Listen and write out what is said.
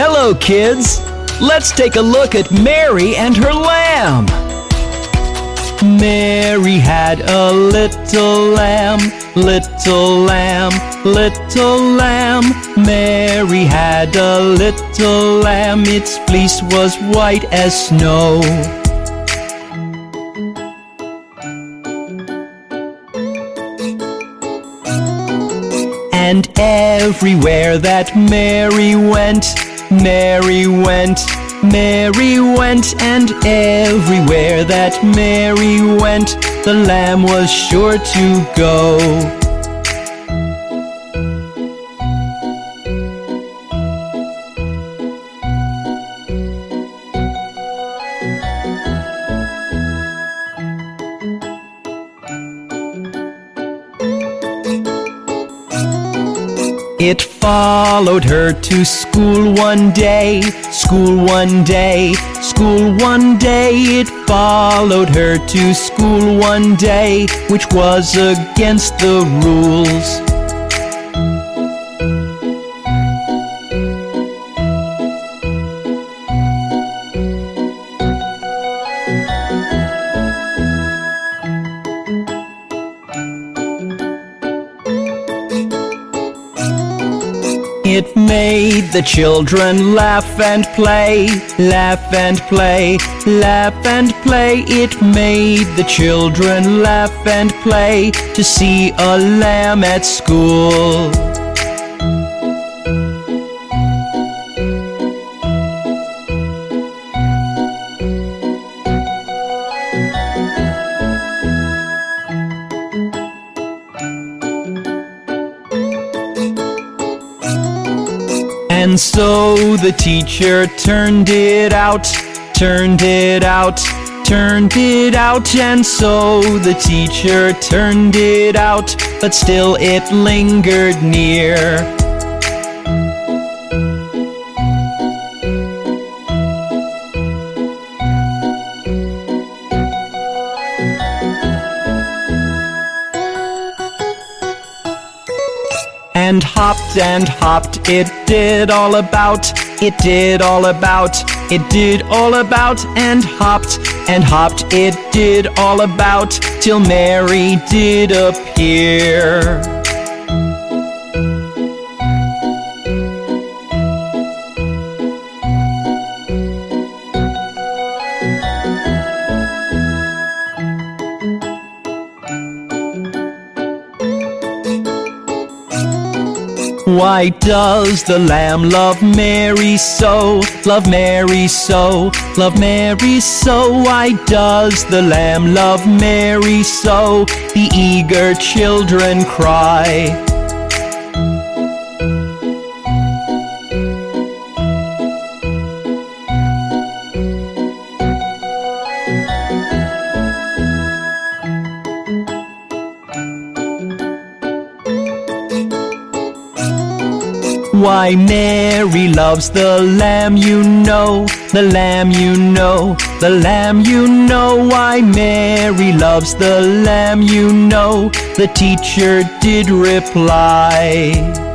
Hello, kids. Let's take a look at Mary and her lamb. Mary had a little lamb, little lamb, little lamb. Mary had a little lamb, its fleece was white as snow. And everywhere that Mary went, Mary went, Mary went, and everywhere that Mary went, the lamb was sure to go. It followed her to school one day, school one day, school one day. It followed her to school one day, which was against the rules. It made the children laugh and play, laugh and play, laugh and play. It made the children laugh and play to see a lamb at school. And so the teacher turned it out, turned it out, turned it out. And so the teacher turned it out, but still it lingered near. And hopped and hopped, it did all about, it did all about, it did all about, and hopped and hopped, it did all about, till Mary did appear. Why does the lamb love Mary so? Love Mary so, love Mary so. Why does the lamb love Mary so? The eager children cry. Why Mary loves the lamb you know, the lamb you know, the lamb you know. Why Mary loves the lamb you know, the teacher did reply.